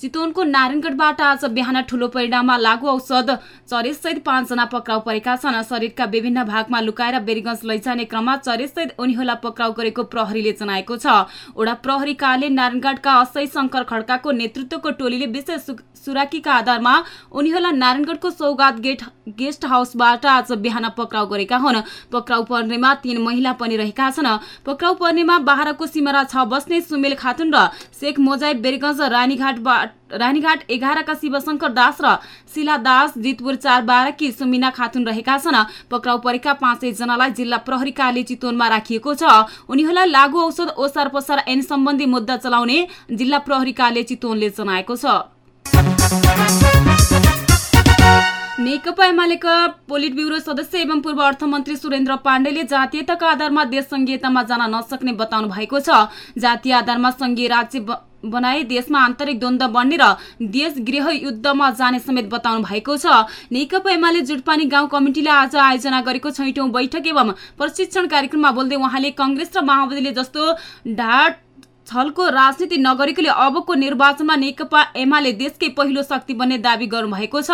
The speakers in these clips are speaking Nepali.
चितवनको नारायणगढबाट आज बिहान ठूलो परिणाममा लागू औषध चरेससहित पाँचजना पक्राउ परेका छन्। शरीरका विभिन्न भागमा लुकाएर बेरीगंज लैजाने क्रममा चरेससहित उनीहरूलाई पक्राउ गरेको प्रहरीले जनाएको छ। ओडा प्रहरी कार्यालय नारायणगढका असै शङ्कर खड्काको नेतृत्वको टोलीले विशेष सुराकीका आधारमा उनीहरूलाई नारायणगढको सौगात गेट गेस्ट हाउसबाट आज बिहान पक्राउ गरेका हुन्। पक्राउ पर्नेमा तीन महिला पनि रहेका छन्। पक्राउ पर्नेमा बाह्रको सिमरा छ बस्ने सुमेल खातुन र शेख मोजाइ बेरगंज रानीघाटबाट रानीघाट एघारका शिवशंकर दास र शिला दास जितपुर चार बाह्रकी सुमिना खातुन रहेका छन्। पक्राउ परेका पाँचै जनालाई जिल्ला प्रहरी चितवनमा राखिएको छ। उनीहरूलाई लागू औषध ओसार पसार ऐन सम्बन्धी मुद्दा चलाउने जिल्ला प्रहरी चितवनले जनाएको छ। नेकपा एमालेका पोलिट ब्युरो सदस्य एवं पूर्व अर्थमन्त्री सुरेन्द्र पाण्डेले जातीयताका आधारमा देश संघीयतामा जान नसक्ने बताउनु भएको छ। जातीय आधारमा संघीय राज्य बनाए देशमा आन्तरिक द्वन्द बढ्ने र देश गृह युद्धमा जाने समेत बताउनु भएको छ। नेकपा एमाले जुटपानी गाउँ कमिटिले आज आयोजना गरेको छैटौं बैठक एवं प्रशिक्षण कार्यक्रममा बोल्दै उहाँले कंग्रेस र माओवादीले जस्तो ढाड छलको राजनीति नगरेकोले अबको निर्वाचनमा नेकपा एमाले देशकै पहिलो शक्ति बन्ने दावी गर्नुभएको छ।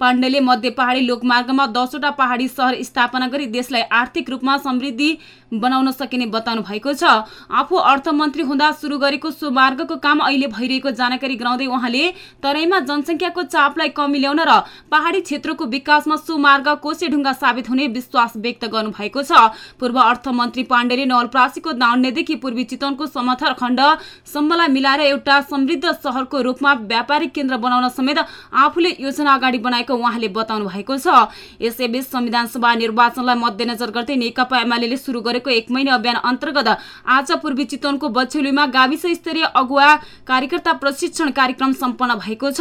पाण्डेले मध्य पहाडी लोकमार्गमा दसवटा पहाडी सहर स्थापना गरी देशलाई आर्थिक रूपमा समृद्धि बनाउन सकिने बताउनु भएको छ। आफू अर्थमन्त्री हुँदा सुरु गरेको सो मार्गको काम अहिले भइरहेको जानकारी गराउँदै उहाँले तराईमा जनसङ्ख्याको चापलाई कमी ल्याउन र पहाडी क्षेत्रको विकासमा सो मार्ग कोसेढुङ्गा साबित हुने विश्वास व्यक्त गर्नु भएको छ। पूर्व अर्थमन्त्री पाण्डेले नवलप्रासीको दाउन्नेदेखि पूर्वी चितवनको समथर खण्डसम्मलाई मिलाएर एउटा समृद्ध सहरको रूपमा व्यापारिक केन्द्र बनाउन समेत आफूले योजना अगाडि बनाएको उहाँले बताउनु भएको छ। यसैबीच संविधान सभा निर्वाचनलाई मध्यनजर गर्दै नेकपा एमाले सुरु गरेको गरेको एक महिना अभियान अन्तर्गत आज पूर्वी चितवनको बछेलीमा गाविस स्तरीय अगुवा कार्यकर्ता प्रशिक्षण कार्यक्रम सम्पन्न भएको छ।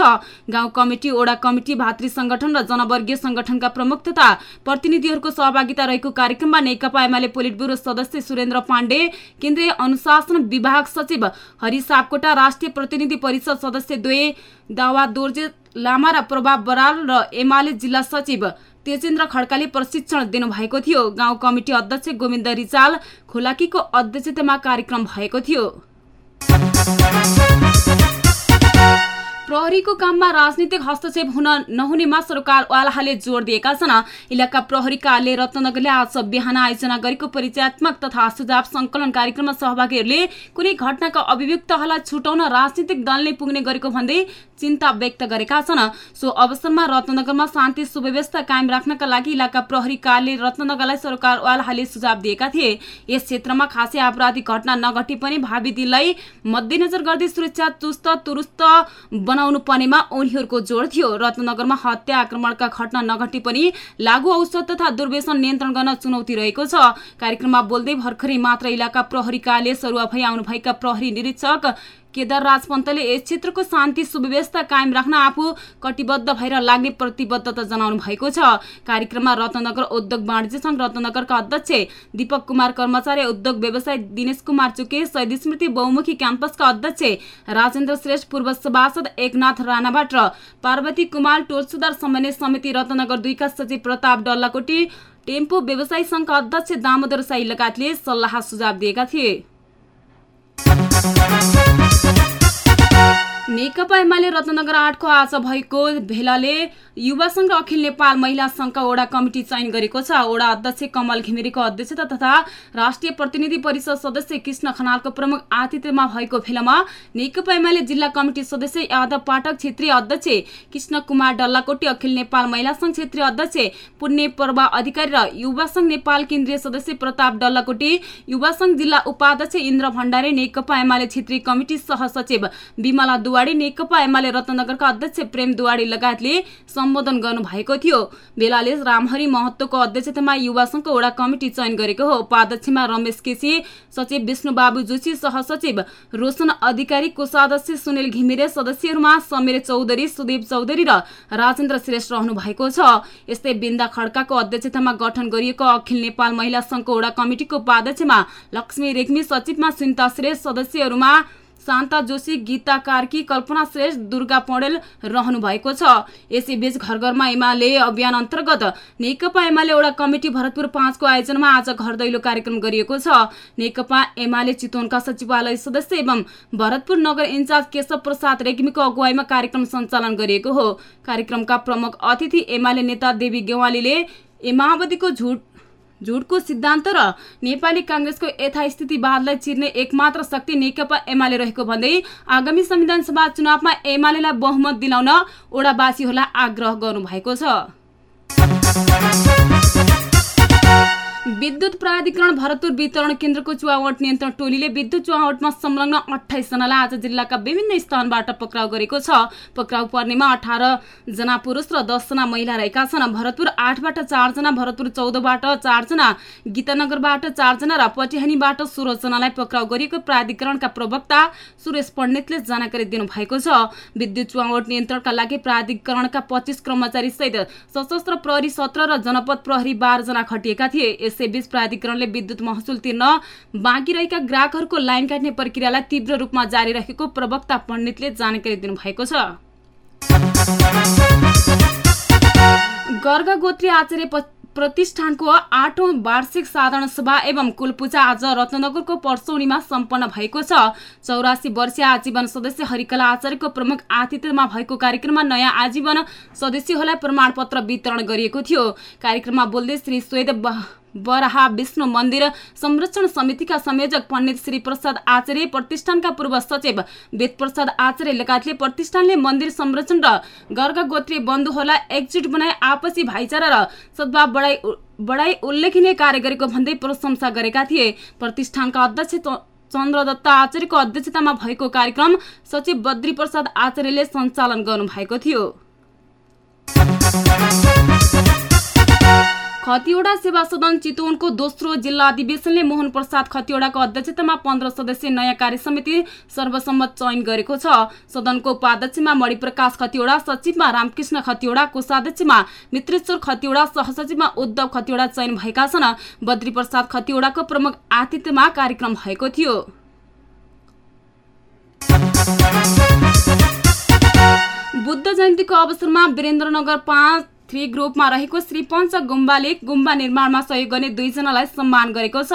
गाउँ कमिटी ओडा कमिटी भातृ संगठन र जनवर्गीय संगठनका प्रमुख तथा प्रतिनिधिहरूको सहभागिता रहेको कार्यक्रममा नेकपा एमाले पोलिट ब्युरो सदस्य सुरेन्द्र पाण्डे केन्द्रीय अनुशासन विभाग सचिव हरि सापकोटा राष्ट्रिय प्रतिनिधि परिषद सदस्य द्वे दावा दोर्जे लामा र प्रभाव बराल र एमाले जिल्ला सचिव तेजेन्द्र खड्काले प्रशिक्षण दिनुभएको थियो। गाउँ कमिटी अध्यक्ष गोविन्द रिचाल खोलाकीको अध्यक्षतामा कार्यक्रम भएको थियो। प्रहरीको काममा राजनीतिक हस्तक्षेप हुन नहुनेमा सरकारवालाले जोड दिएका छन्। इलाका प्रहरी कार्यालय रत्नगरले आज बिहान आयोजना गरेको परिचयात्मक तथा सुझाव संकलन कार्यक्रममा सहभागीहरूले कुनै घटनाका अभियुक्तहरूलाई छुटाउन राजनीतिक दलले पुग्ने गरेको भन्दै चिन्ता व्यक्त गरेका छन्। सो अवसरमा रत्नगरमा शान्ति सुव्यवस्था कायम राख्नका लागि इलाका प्रहरी कार्यालय रत्नगरलाई सरकारवालाले सुझाव दिएका थिए। यस क्षेत्रमा खासै आपराधिक घटना नघटे पनि भावी दिनलाई मध्यनजर गर्दै सुरक्षा चुस्त तुरुस्त बनाउनु पर्नेमा उनीहरूको जोड थियो। रत्नगरमा हत्या आक्रमणका घटना नघटे पनि लागू औषध तथा दुर्व्यसन नियन्त्रण गर्न चुनौती रहेको छ। कार्यक्रममा बोल्दै भर्खरै मात्र इलाका प्रहरी कार्यालय सरुवा भई आउनुभएका प्रहरी निरीक्षक केदार राज पन्तले यस क्षेत्रको शान्ति सुव्यवस्था कायम राख्न आफू कटिबद्ध भएर लाग्ने प्रतिबद्धता जनाउनु भएको छ। कार्यक्रममा रत्नगर उद्योग वाणिज्य संघ रत्नगरका अध्यक्ष दीपक कुमार कर्मचारी उद्योग व्यवसाय दिनेश कुमार चुके शहीद स्मृति बहुमुखी क्याम्पसका अध्यक्ष राजेन्द्र श्रेष्ठ पूर्व सभासद एकनाथ राणाबाट पार्वती कुमार टोल सुधार समन्वय समिति रत्नगर दुईका सचिव प्रताप डल्लाकोटी टेम्पो व्यवसायी संघका अध्यक्ष दामोदर साई लगायतले सल्लाह सुझाव दिएका थिए। नेकपा एमाले रत्नगर आठको आज भएको भेलाले युवा संघ र अखिल नेपाल महिला संघका ओडा कमिटी चयन गरेको छ। ओडा अध्यक्ष कमल घिमिरेको अध्यक्षता तथा राष्ट्रिय प्रतिनिधि परिषद सदस्य कृष्ण खनालको प्रमुख आतिथ्यमा भएको भेलामा नेकपा एमाले जिल्ला कमिटी सदस्य यादव पाठक क्षेत्रीय अध्यक्ष कृष्ण कुमार डल्लाकोटी अखिल नेपाल महिला संघ क्षेत्रीय अध्यक्ष पुण्य प्रभा अधिकारी र युवा संघ नेपाल केन्द्रीय सदस्य प्रताप डल्लाकोटी युवा संघ जिल्ला उपाध्यक्ष इन्द्र भण्डारी नेकपा एमाले क्षेत्रीय कमिटी सहसचिव विमला दुवाडी नेकपा एमाले रत्नगरका अध्यक्ष प्रेम दुवाडी लगायतले सम्बोधन गर्नुभएको थियो। बेलाले रामहरि महत्वको अध्यक्षतामा युवा संघको वडा कमिटी चयन गरेको हो। उपाध्यक्षमा रमेश केसी सचिव विष्णु बाबु जोशी सहसचिव रोशन अधिकारी कोषाध्यक्ष सुनिल घिमिरे सदस्यहरूमा समीर चौधरी सुदीप चौधरी र राजेन्द्र श्रेष्ठ रहनु भएको छ। यस्तै बिन्दा खड्काको अध्यक्षतामा गठन गरिएको अखिल नेपाल महिला संघको वडा कमिटिको उपाध्यक्षमा लक्ष्मी रेग्मी सचिवमा सुनिता श्रेष्ठ सदस्यहरूमा शान्ता जोशी गीता कार्की कल्पना श्रेष्ठ दुर्गा पौडेल रहनु भएको छ। यसैबीच घर घरमा एमाले अभियान अन्तर्गत नेकपा एमाले एउटा कमिटी भरतपुर पाँचको आयोजनामा आज घर दैलो कार्यक्रम गरिएको छ। नेकपा एमाले चितवनका सचिवालय सदस्य एवं भरतपुर नगर इन्चार्ज केशव प्रसाद रेग्मीको अगुवाईमा कार्यक्रम सञ्चालन गरिएको हो। कार्यक्रमका प्रमुख अतिथि एमाले नेता देवी गेवालीले माओवादीको झुट झुटको सिद्धान्त र नेपाली काङ्ग्रेसको यथास्थितिवादलाई चिर्ने एकमात्र शक्ति नेकपा एमाले रहेको भन्दै आगामी संविधान सभा चुनावमा एमालेलाई बहुमत दिलाउन ओडावासीहरूलाई आग्रह गर्नुभएको छ। विद्युत प्राधिकरण भरतपुर वितरण केन्द्रको चुहावट नियन्त्रण टोलीले विद्युत चुहावटमा संलग्न अठाइसजनालाई आज जिल्लाका विभिन्न स्थानबाट पक्राउ गरेको छ। पक्राउ पर्नेमा अठार जना पुरुष र दसजना महिला रहेका छन्। भरतपुर आठबाट चारजना भरतपुर चौधबाट चारजना गीतानगरबाट चारजना र पटिहानीबाट सोह्रजनालाई पक्राउ गरिएको प्राधिकरणका प्रवक्ता सुरेश पण्डितले जानकारी दिनुभएको छ। विद्युत चुहावट नियन्त्रणका लागि प्राधिकरणका पच्चिस कर्मचारी सहित सशस्त्र प्रहरी सत्र र जनपद प्रहरी बाह्रजना खटिएका थिए। यसैबीच प्राधिकरणले विद्युत महसुल तिर्न बाँकी रहेका ग्राहकहरूको लाइन काट्ने प्रक्रियालाई तीव्र रूपमा जारी राखेको प्रवक्ता पण्डितले जानकारी दिनुभएको छ। गर्ग गोत्री आचार्य प्रतिष्ठानको आठौं वार्षिक साधारण सभा एवं कुलपूजा आज रत्नगरको पर्सौनीमा सम्पन्न भएको छ। चौरासी वर्षीय आजीवन सदस्य हरिकला आचार्यको प्रमुख आतिथ्यमा भएको कार्यक्रममा नयाँ आजीवन सदस्यहरूलाई प्रमाणपत्र वितरण गरिएको थियो। कार्यक्रममा बोल्दै श्री स्वेद बराहा विष्णु मन्दिर संरक्षण समितिका संयोजक पण्डित श्री प्रसाद आचार्य प्रतिष्ठानका पूर्व सचिव वेद प्रसाद आचार्य लगायतले प्रतिष्ठानले मन्दिर संरक्षण र गर्ग गोत्रीय बन्धुहरूलाई एकजुट बनाई आपसी भाइचारा र सद्भाव बढाई बढाई उल्लेखनीय कार्य गरेको भन्दै प्रशंसा गरेका थिए। प्रतिष्ठानका अध्यक्ष चन्द्रदत्त आचार्यको अध्यक्षतामा भएको कार्यक्रम सचिव बद्री प्रसाद आचार्यले सञ्चालन गर्नुभएको थियो। खतिवडा सेवा सदन चितवनको दोस्रो जिल्ला अधिवेशनले मोहन प्रसाद खतिवडाको अध्यक्षतामा पन्ध्र सदस्यीय नयाँ कार्य समिति सर्वसम्मत चयन गरेको छ। सदनको उपाध्यक्षमा मणिप्रकाश खतिवडा सचिवमा रामकृष्ण खतिवडा कोषाध्यक्षमा मित्रेश्वर खतिवडा सहसचिवमा उद्धव खतिवडा चयन भएका छन्। बद्री प्रसाद खतिवडाको प्रमुख आतिथ्यमा कार्यक्रम भएको थियो। बुद्ध जयन्तीको अवसरमा वीरेन्द्रनगर पाँच थ्री ग्रुपमा रहेको श्री पञ्च गुम्बाले गुम्बा निर्माणमा सहयोग गर्ने दुईजनालाई सम्मान गरेको छ।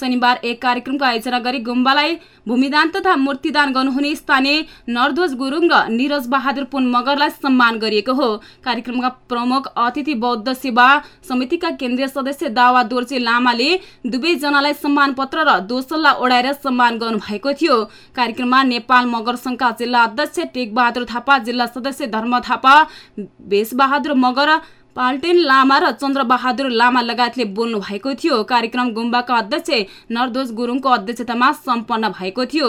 शनिबार एक कार्यक्रमको आयोजना गरी गुम्बालाई भूमिदान तथा मूर्तिदान गर्नुहुने स्थानीय नरध्वज गुरुङ र निरज बहादुर पुन मगरलाई सम्मान गरिएको हो। कार्यक्रमका प्रमुख अतिथि बौद्ध सेवा समितिका केन्द्रीय सदस्य दावा दोर्चे लामाले दुवैजनालाई सम्मान पत्र र दोसल्ला ओढाएर सम्मान गर्नुभएको थियो। कार्यक्रममा नेपाल मगर संघका जिल्ला अध्यक्ष टेक बहादुर थापा जिल्ला सदस्य धर्म थापा भेषबहादुर मगर पाल्टेन लामा र चन्द्रबहादुर लामा लगायतले बोल्नु भएको थियो। कार्यक्रम गुम्बाका अध्यक्ष नरदोज गुरुङको अध्यक्षतामा सम्पन्न भएको थियो।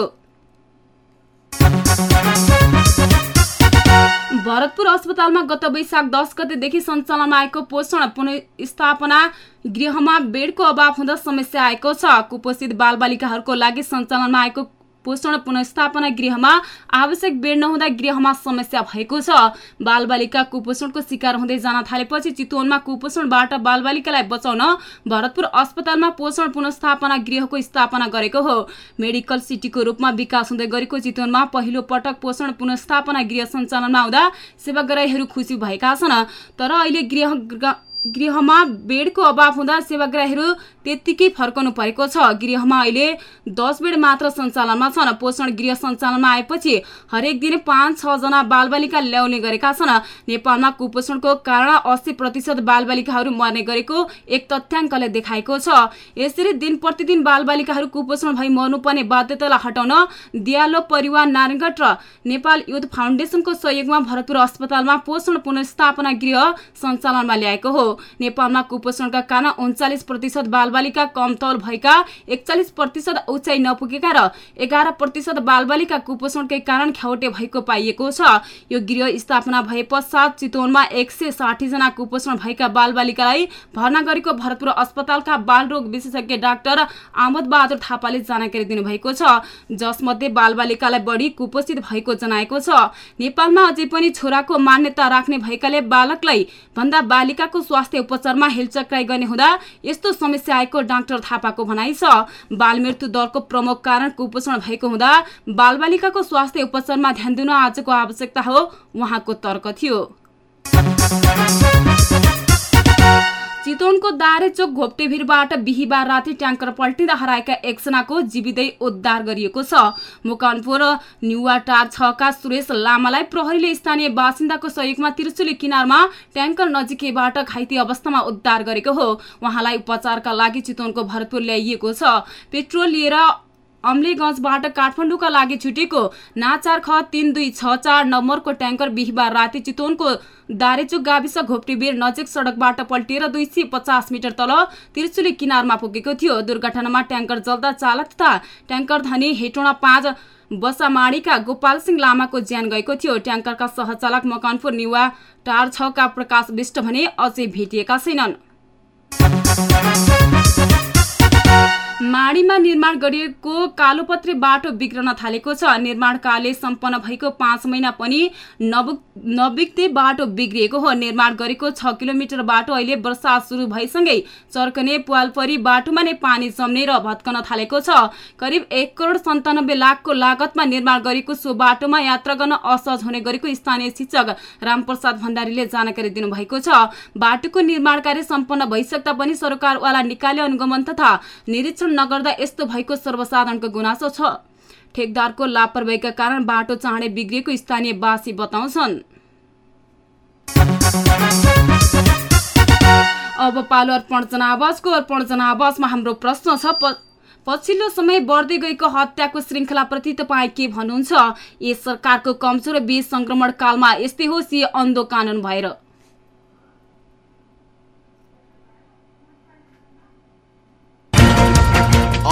भरतपुर अस्पतालमा गत वैशाख दस गतेदेखि सञ्चालनमा आएको पोषण पुनस्थापना गृहमा बेडको अभाव हुँदा समस्या आएको छ। कुपोषित बालबालिकाहरूको लागि सञ्चालनमा आएको पोषण पुनस्थापना गृहमा आवश्यक बेड नहुँदा गृहमा समस्या भएको छ। बालबालिका कुपोषणको शिकार हुँदै जान थालेपछि चितवनमा कुपोषणबाट बालबालिकालाई बचाउन भरतपुर अस्पतालमा पोषण पुनस्थापना गृहको स्थापना गरेको हो। मेडिकल सिटीको रूपमा विकास हुँदै गरेको चितवनमा पहिलो पटक पोषण पुनस्थापना गृह सञ्चालनमा आउँदा सेवाग्राहीहरू खुसी भएका छन्। तर अहिले गृह गृहमा बेडको अभाव हुँदा सेवाग्राहीहरू त्यत्तिकै फर्काउनु परेको छ। गृहमा अहिले दस बेड मात्र सञ्चालनमा छन्। पोषण गृह सञ्चालनमा आएपछि हरेक दिन पाँच छजना बालबालिका ल्याउने गरेका छन्। नेपालमा कुपोषणको कारण अस्सी प्रतिशत बालबालिकाहरू मर्ने गरेको एक तथ्याङ्कले देखाएको छ। यसरी दिन प्रतिदिन बालबालिकाहरू कुपोषण भई मर्नुपर्ने बाध्यतालाई हटाउन दियालो परिवार नारायणगढ र नेपाल युथ फाउन्डेसनको सहयोगमा भरतपुर अस्पतालमा पोषण पुनर्स्थापना गृह सञ्चालनमा ल्याएको हो। नेपालमा कुपोषणका कारण उन्चालिस प्रतिशत बालबालिका कम तौल भएका एकचालिस प्रतिशत उचाइ नपुगेका र एघार प्रतिशत बालबालिका कुपोषणकै कारण ख्याउटे भएको पाइएको छ। यो गृह स्थापना भए पश्चात चितवनमा एक सय जना कुपोषण भएका बालबालिकालाई भर्ना गरेको भरतपुर अस्पतालका बालरोग विशेषज्ञ डाक्टर आमोद बहादुर थापाले जानकारी दिनुभएको छ। जसमध्ये बालबालिकालाई बढी कुपोषित भएको जनाएको छ। नेपालमा अझै पनि छोराको मान्यता राख्ने भएकाले बालकलाई भन्दा बालिकाको स्वास्थ्य उपचारमा हेलचक्राइ गर्ने हुँदा यस्तो समस्या आएको डाक्टर थापाको भनाइ छ। बाल मृत्यु दरको प्रमुख कारण कुपोषण भएको हुँदा बालबालिकाको स्वास्थ्य उपचारमा ध्यान दिन आजको आवश्यकता हो उहाँको तर्क थियो। चितवनको दारेचोक घोप्टेभिरबाट बिहिबार राति ट्याङ्कर पल्टिँदा हराएका एकजनाको जीवितै उद्धार गरिएको छ। मुकानपुर न्युवाटार छका सुरेश लामालाई प्रहरीले स्थानीय बासिन्दाको सहयोगमा त्रिशुली किनारमा ट्याङ्कर नजिकैबाट घाइते अवस्थामा उद्धार गरेको हो। उहाँलाई उपचारका लागि चितवनको भरतपुर ल्याइएको छ। पेट्रोल लिएर अम्लेगञ्जबाट काठमाडौँका लागि छुटेको नाचार ख तिन दुई छ चार नम्बरको ट्याङ्कर बिहिबार राति चितवनको दारेचुक गाविस घोप्टीबीर नजिक सडकबाट पल्टिएर दुई सय पचास मिटर तल त्रिचुली किनारमा पुगेको थियो। दुर्घटनामा ट्याङ्कर जल्दा चालक तथा ट्याङ्कर धनी हेटोडा पाँच बसामाडीका गोपाल सिंह लामाको ज्यान गएको थियो। ट्याङ्करका सहचालक मकनपुर निवा टार छका प्रकाश विष्ट भने अझै भेटिएका छैनन्। माडीमा निर्माण गरिएको कालोपत्रे बाटो बिग्रन थालेको छ। निर्माण कार्य सम्पन्न भएको पाँच महिना पनि नबिग्दै बाटो बिग्रिएको हो। निर्माण गरेको छ किलोमिटर बाटो। अहिले वर्षा सुरु भएसँगै चर्कने पुवालपरी बाटोमा नै पानी जम्ने र भत्कन थालेको छ। करिब एक करोड सन्तानब्बे लाखको लागतमा निर्माण गरेको सो बाटोमा यात्रा गर्न असहज हुने गरेको स्थानीय शिक्षक रामप्रसाद भण्डारीले जानकारी दिनुभएको छ। बाटोको निर्माण कार्य सम्पन्न भइसक्दा पनि सरकारवाला निकाले अनुगमन तथा निरीक्षण नगर्दा यस्तो भएको सर्वसाधारणको गुनासो छ। ठेकदारको लापरवाहीका कारण बाटो चाँडै बिग्रिएको स्थानीय बासी बताउँछन्। अब पालो अर्पण जनावासको अर्पण जनावासमा हाम्रो प्रश्न छ पछिल्लो समय बढ्दै गएको हत्याको श्रृङ्खलाप्रति तपाईँ के भन्नुहुन्छ? यस सरकारको कमजोर बीच संक्रमण कालमा यस्तै होस् यी अन्धो कानुन भएर।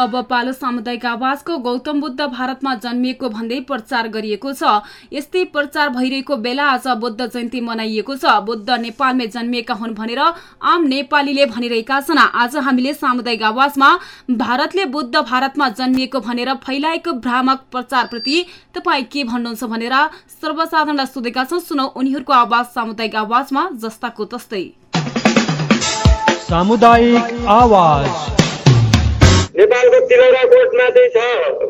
अब पालो सामुदायिक आवाजको गौतम बुद्ध भारतमा जन्मिएको भन्दै प्रचार गरिएको छ। यस्तै प्रचार भइरहेको बेला आज बुद्ध जयन्ती मनाइएको छ। बुद्ध नेपालमै जन्मिएका हुन् भनेर आम नेपालीले भनिरहेका छन्। आज हामीले सामुदायिक आवाजमा भारतले बुद्ध भारतमा जन्मिएको भनेर फैलाएको भ्रामक प्रचारप्रति तपाईँ के भन्नुहुन्छ भनेर सर्वसाधारणलाई सोधेका छौँ। सुनौ उनीहरूको आवाज सामुदायिक आवाजमा जस्ताको तस्तै। सामुदायिक आवाज। नेपालको तिलौराकोटमा चाहिँ छ।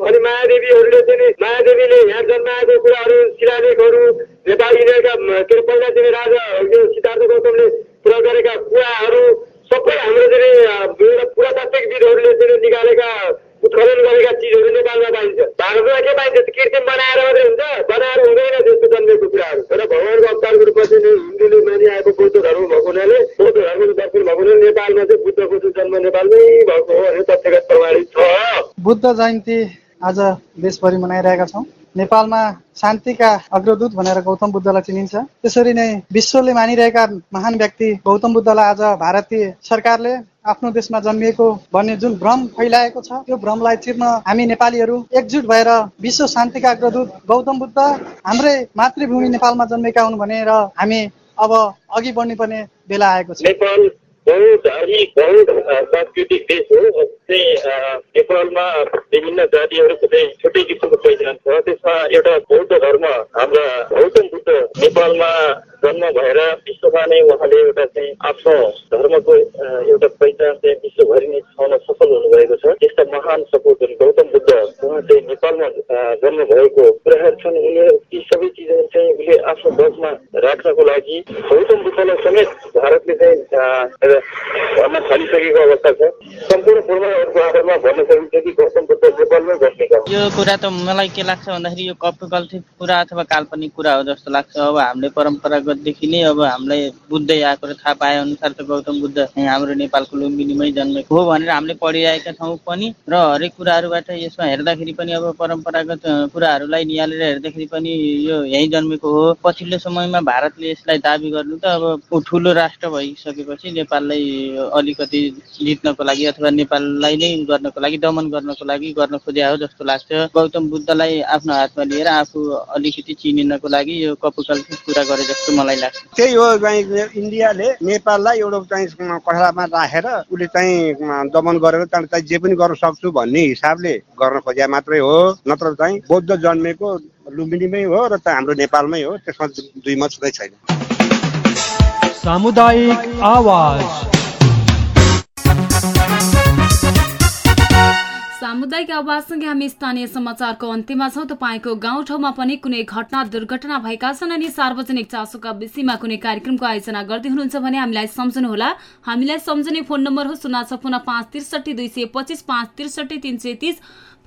अनि महादेवीहरूले चाहिँ महादेवीले यहाँ जन्माएको कुराहरू शिलालेखहरू नेपाल यिनीहरूका के अरे पहिला चाहिँ राजा सिद्धार्थ गौतमले पुरा गरेका कुराहरू सबै हाम्रो चाहिँ पुरातात्विकविदहरूले चाहिँ निकालेका कुराहरू पाइन्छ। कागजमा के पाइन्छ कृत्रिम बनाएर मात्रै हुन्छ। बनाएर हुँदैन त्यस्तो जन्मेको कुराहरू। तर भगवान्को अवतारको रूपमा चाहिँ हिन्दूले मानिआएको बौद्ध धर्म भएको हुनाले बौद्ध धर्मको दर्शन भएको हुनाले नेपालमा चाहिँ बुद्धको चाहिँ जन्म नेपालमै भएको हो भन्ने तथ्यगत प्रमाणित छ। बुद्ध जयन्ती आज देशभरि मनाइरहेका छौँ। नेपालमा शान्तिका अग्रदूत भनेर गौतम बुद्धलाई चिनिन्छ। त्यसरी नै विश्वले मानिरहेका महान व्यक्ति गौतम बुद्धलाई आज भारतीय सरकारले आफ्नो देशमा जन्मिएको भन्ने जुन भ्रम फैलाएको छ त्यो भ्रमलाई चिर्न हामी नेपालीहरू एकजुट भएर विश्व शान्तिका अग्रदूत गौतम बुद्ध हाम्रै मातृभूमि नेपालमा जन्मेका हुन् भनेर हामी अब अघि बढ्नुपर्ने बेला आएको छ। नेपाल बहुधार्मिक बहु सांस्कृतिक देश हो चाहिँ नेपालमा विभिन्न जातिहरूको चाहिँ छुट्टै किसिमको पहिचान छ त्यसमा एउटा बौद्ध धर्म हाम्रा गौतम बुद्ध नेपालमा जन्म भएर विश्वमा नै उहाँले एउटा चाहिँ आफ्नो धर्मको एउटा पहिचान चाहिँ विश्वभरि नै छाउन सफल हुनुभएको छ त्यस्ता महान सपूतहरू गौतम बुद्ध उहाँ चाहिँ नेपालमा जन्म भएको कुराहरू छन् उनले ती सबै चिजहरू चाहिँ उसले आफ्नो वशमा राख्नको लागि गौतम बुद्धलाई समेत भारतले चाहिँ अ, एउटा भन्न थालिसकेको अवस्था छ सम्पूर्ण पूर्वहरूको आधारमा भन्न सकिन्छ कि गौतम बुद्ध नेपालमै बस्नेका हुन् यो कुरा त मलाई के लाग्छ भन्दाखेरि यो कल्पित कुरा अथवा काल्पनिक कुरा हो जस्तो लाग्छ। अब हामीले परम्परागतदेखि नै अब हामीलाई बुझ्दै आएको र थाहा पाए अनुसार त गौतम बुद्ध हाम्रो नेपालको लुम्बिनीमै जन्मेको हो भनेर हामीले पढिआएका छौँ पनि र हरेक कुराहरूबाट यसमा हेर्दाखेरि पनि अब परम्परागत कुराहरूलाई निहालेर हेर्दाखेरि पनि यो यहीँ जन्मेको हो। पछिल्लो समयमा भारतले यसलाई दाबी गर्नु त अब ठुलो राष्ट्र भइसकेपछि नेपाललाई अलिकति जित्नको लागि अथवा नेपाललाई नै गर्नको लागि दमन गर्नको लागि गर्न खोजे हो जस्तो लाग्छ। गौतम बुद्धलाई आफ्नो हातमा लिएर आफू अलिकति चिनिनको लागि यो कपुकल्पित कुरा गरे जस्तो मलाई लाग्छ। त्यही हो चाहिँ इन्डियाले नेपाललाई एउटा चाहिँ कठलामा राखेर उसले चाहिँ दमन गरेर त्यहाँबाट चाहिँ जे पनि गर्न सक्छु भन्ने हिसाबले गर्न खोजे मात्रै हो। नत्र चाहिँ बौद्ध जन्मेको लुम्बिनीमै हो र त हाम्रो नेपालमै हो त्यसमा दुई मत छँदै छैन। सामुदायिक आवाज। सामुदायिक आवाजसँगै हामी स्थानीय समाचारको अन्त्यमा छौँ। तपाईँको गाउँठाउँमा पनि कुनै घटना दुर्घटना भएका छन् अनि सार्वजनिक चासोका विषयमा कुनै कार्यक्रमको आयोजना गर्दै हुनुहुन्छ भने हामीलाई सम्झनुहोला। हामीलाई सम्झने फोन नम्बर हो शून्य छपन्न पाँच त्रिसठी दुई सय पच्चिस पाँच त्रिसठी तिन सय तिस।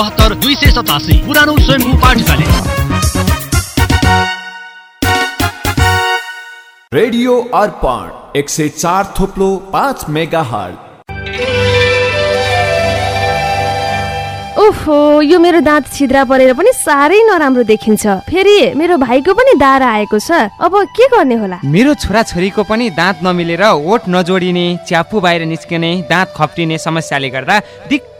बहत्तर दुई सय सतासी पुरानो स्वयम्भू पाठशाला रेडियो अर्पण एक सय चार थोप्लो पाँच मेगा ओहो यो मेरो दाँत छिद्रा परेर पनि साह्रै नराम्रो देखिन्छ। फेरि मेरो भाइको पनि दारा आएको छ। अब के गर्ने होला? मेरो छोराछोरीको पनि दाँत नमिलेर ओठ नजोडिने च्यापु बाहिर निस्किने दाँत खप्टिने समस्याले गर्दा दिक्क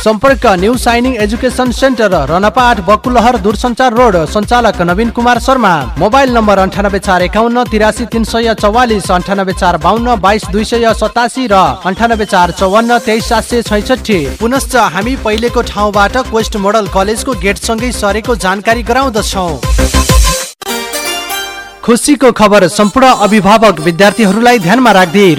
सम्पर्क न्यू साइनिङ एजुकेसन सेन्टर रनपा आठ बकुलहर दूरसञ्चार रोड सञ्चालक नवीन कुमार शर्मा। मोबाइल नम्बर अन्ठानब्बे चार एकाउन्न तिरासी तिन सय चौवालिस अन्ठानब्बे चार बाहन्न बाइस दुई सय सतासी र अन्ठानब्बे चार चौवन्न तेइस सात सय छैसठी। पुनश्च हामी पहिलेको ठाउँबाट क्वेस्ट मोडल कलेजको गेटसँगै सरेको जानकारी गराउँदछौ। खुसीको खबर सम्पूर्ण अभिभावक विद्यार्थीहरूलाई ध्यानमा राख्दै